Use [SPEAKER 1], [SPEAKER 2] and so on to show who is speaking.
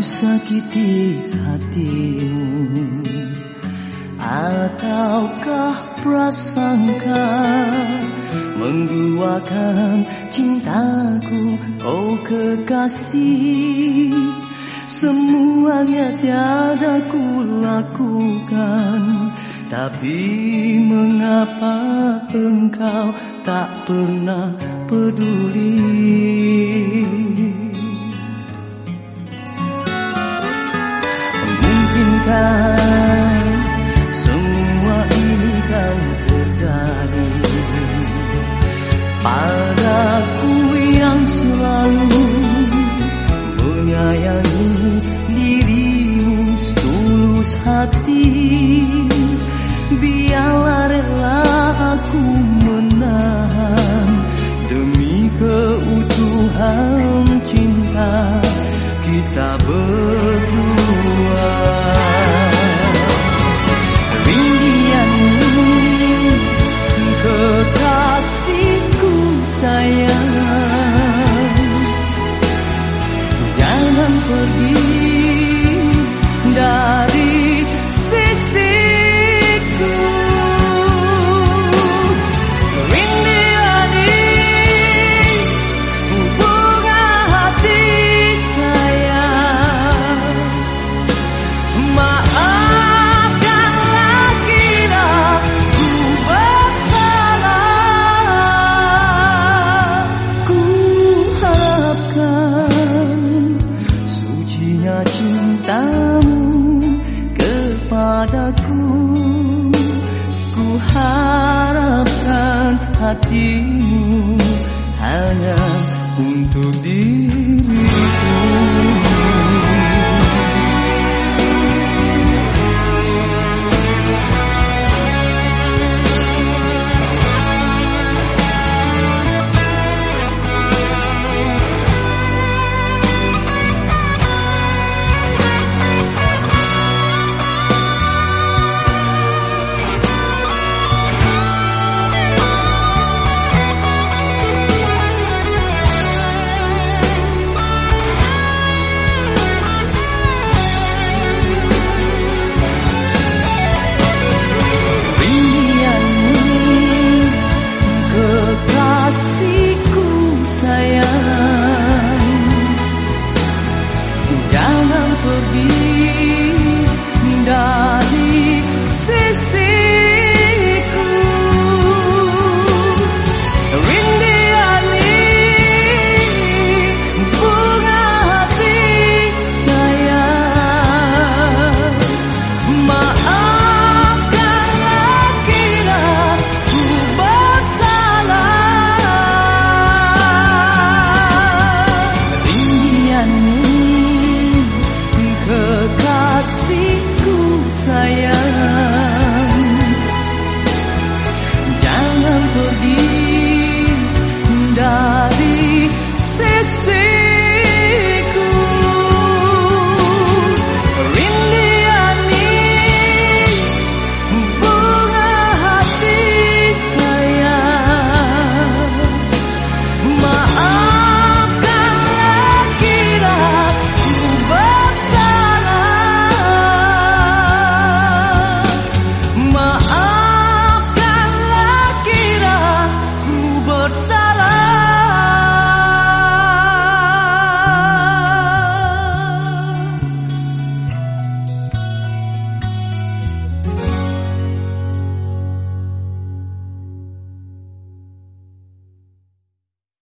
[SPEAKER 1] sakiti hatimu. Ataukah prasangka Mengguakan cintaku? Oh kekasih Semuanya tiada ku lakukan. Tapi mengapa engkau tak pernah peduli Semua ini kan terjadi Padaku yang selalu menyayangi dirimu setulus hati. Biarlah rela aku menahan Demi keutuhan cinta kita berdua hatimu hanya untuk dirimu